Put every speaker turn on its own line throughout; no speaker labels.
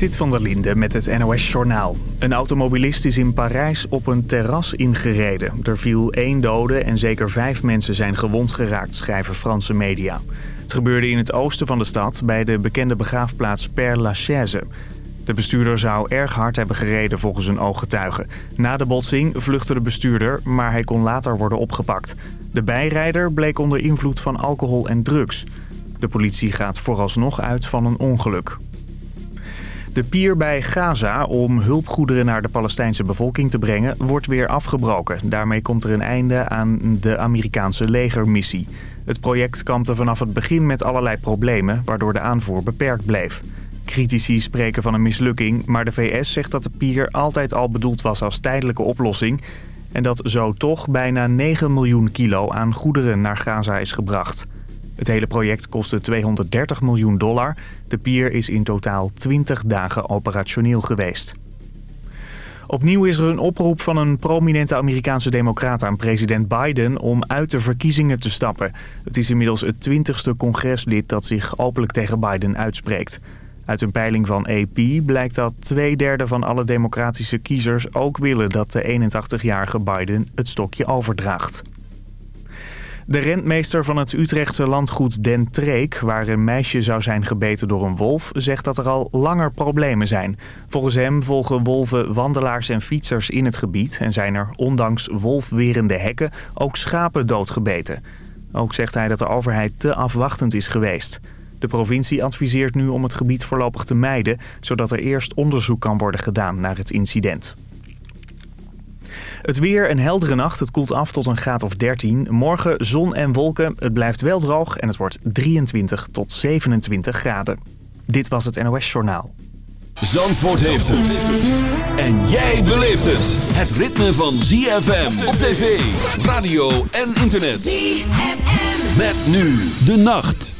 Sit van der Linde met het NOS-journaal. Een automobilist is in Parijs op een terras ingereden. Er viel één dode en zeker vijf mensen zijn gewond geraakt, schrijven Franse media. Het gebeurde in het oosten van de stad bij de bekende begraafplaats Père Lachaise. De bestuurder zou erg hard hebben gereden volgens een ooggetuige. Na de botsing vluchtte de bestuurder, maar hij kon later worden opgepakt. De bijrijder bleek onder invloed van alcohol en drugs. De politie gaat vooralsnog uit van een ongeluk. De pier bij Gaza om hulpgoederen naar de Palestijnse bevolking te brengen wordt weer afgebroken. Daarmee komt er een einde aan de Amerikaanse legermissie. Het project kampte vanaf het begin met allerlei problemen, waardoor de aanvoer beperkt bleef. Critici spreken van een mislukking, maar de VS zegt dat de pier altijd al bedoeld was als tijdelijke oplossing... en dat zo toch bijna 9 miljoen kilo aan goederen naar Gaza is gebracht. Het hele project kostte 230 miljoen dollar. De pier is in totaal 20 dagen operationeel geweest. Opnieuw is er een oproep van een prominente Amerikaanse democraat aan president Biden om uit de verkiezingen te stappen. Het is inmiddels het twintigste congreslid dat zich openlijk tegen Biden uitspreekt. Uit een peiling van AP blijkt dat twee derde van alle democratische kiezers ook willen dat de 81-jarige Biden het stokje overdraagt. De rentmeester van het Utrechtse landgoed Den Treek, waar een meisje zou zijn gebeten door een wolf, zegt dat er al langer problemen zijn. Volgens hem volgen wolven wandelaars en fietsers in het gebied en zijn er ondanks wolfwerende hekken ook schapen doodgebeten. Ook zegt hij dat de overheid te afwachtend is geweest. De provincie adviseert nu om het gebied voorlopig te mijden, zodat er eerst onderzoek kan worden gedaan naar het incident. Het weer een heldere nacht. Het koelt af tot een graad of 13. Morgen zon en wolken. Het blijft wel droog en het wordt 23 tot 27 graden. Dit was het NOS Journaal.
Zandvoort heeft het. En jij beleeft het. Het ritme van ZFM op tv, radio en internet. ZFM. Met nu de nacht.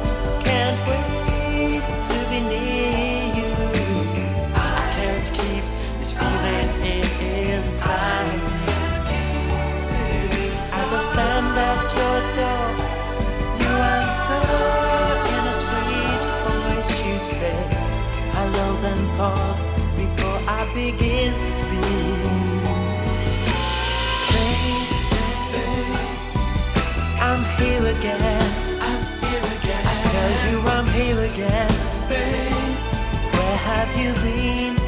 As I stand at your door, you answer in a sweet voice. You say, Hello, then pause before I begin to speak. Babe, I'm here again. I'm here again. I tell you I'm here again. Where have you been?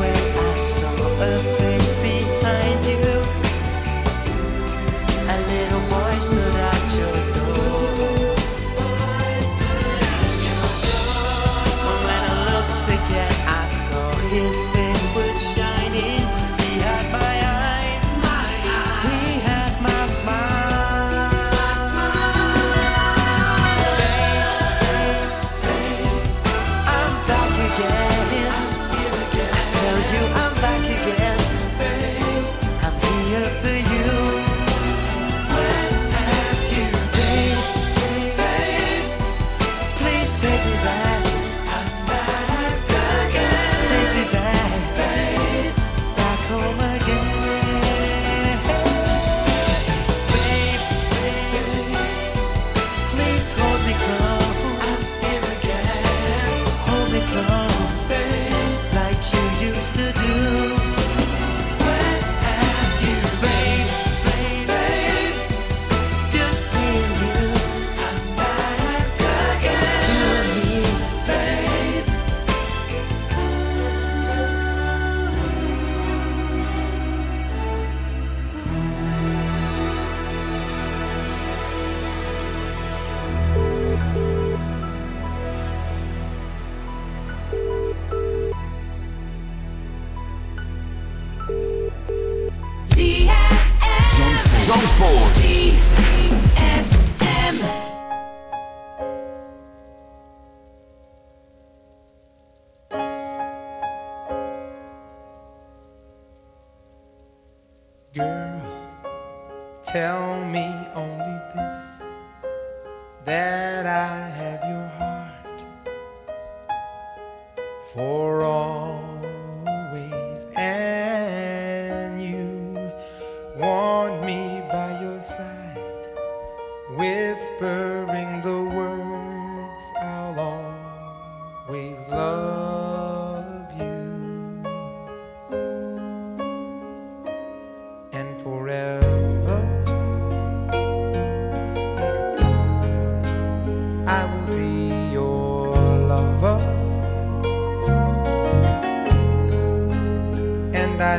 way I saw a I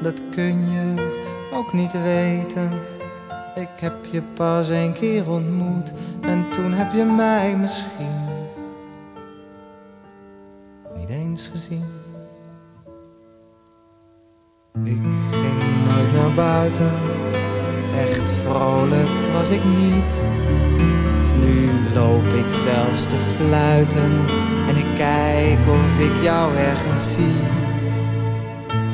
Dat kun je ook niet weten. Ik heb je pas een keer ontmoet en toen heb je mij misschien niet eens gezien. Ik ging nooit naar buiten, echt vrolijk was ik niet. Nu loop ik zelfs te fluiten en ik kijk of ik jou ergens zie.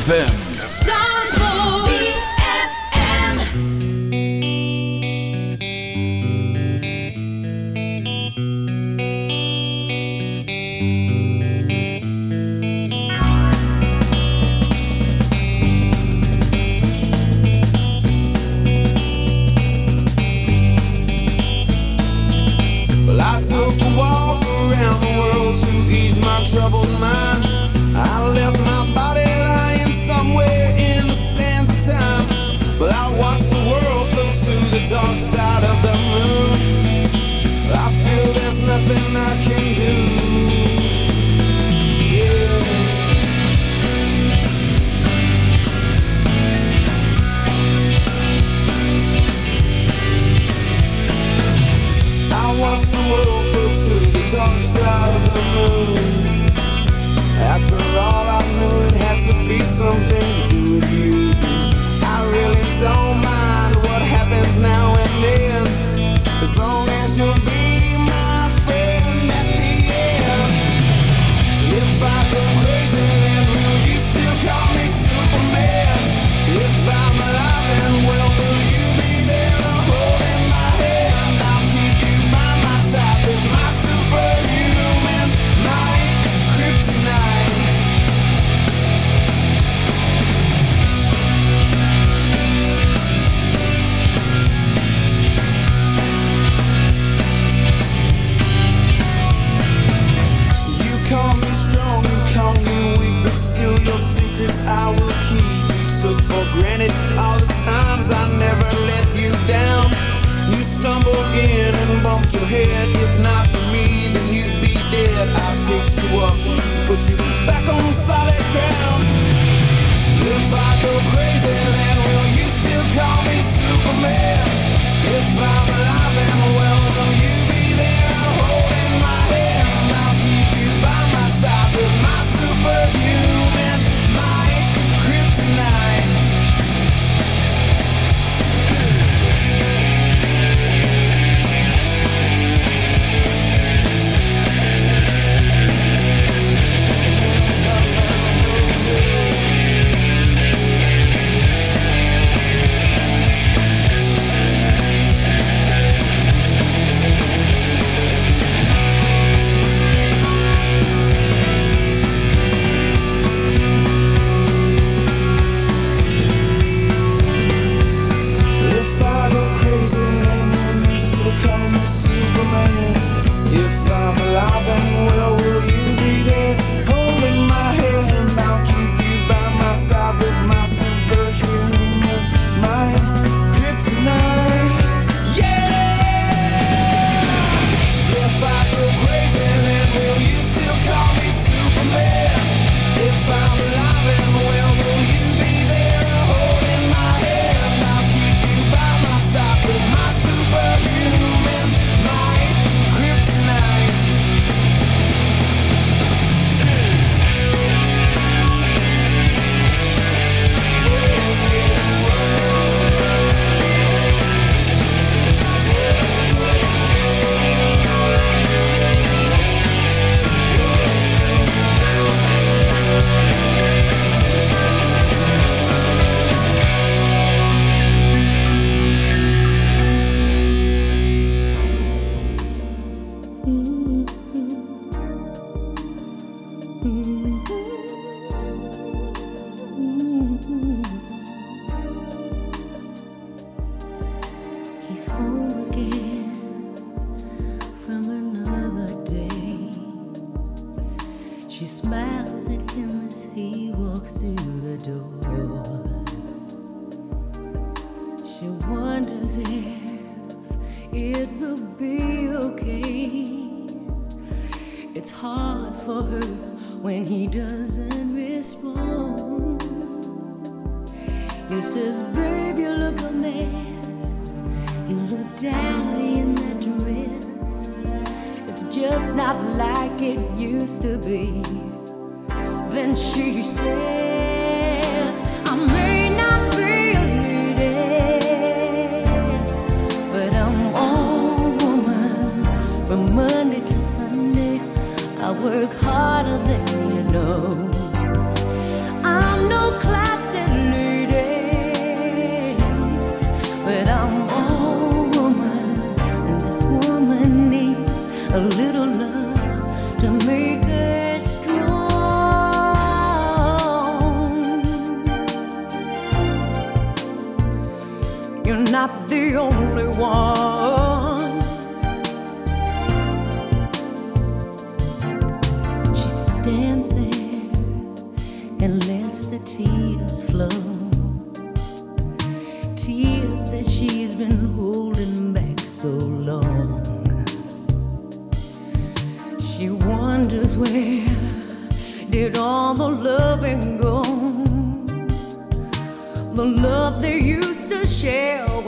ZFM.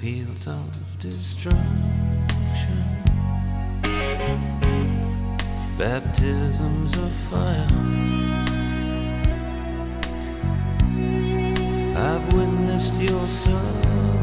fields of destruction. Baptisms of fire. I've witnessed your suffering.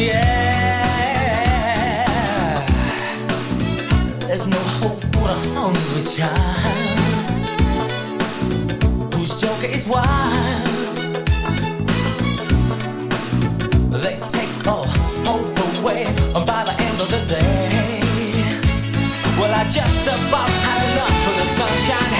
Yeah. There's no hope for a hungry child whose joker is wild. They take all hope away by the end of the day. Well, I just about had enough of the sunshine.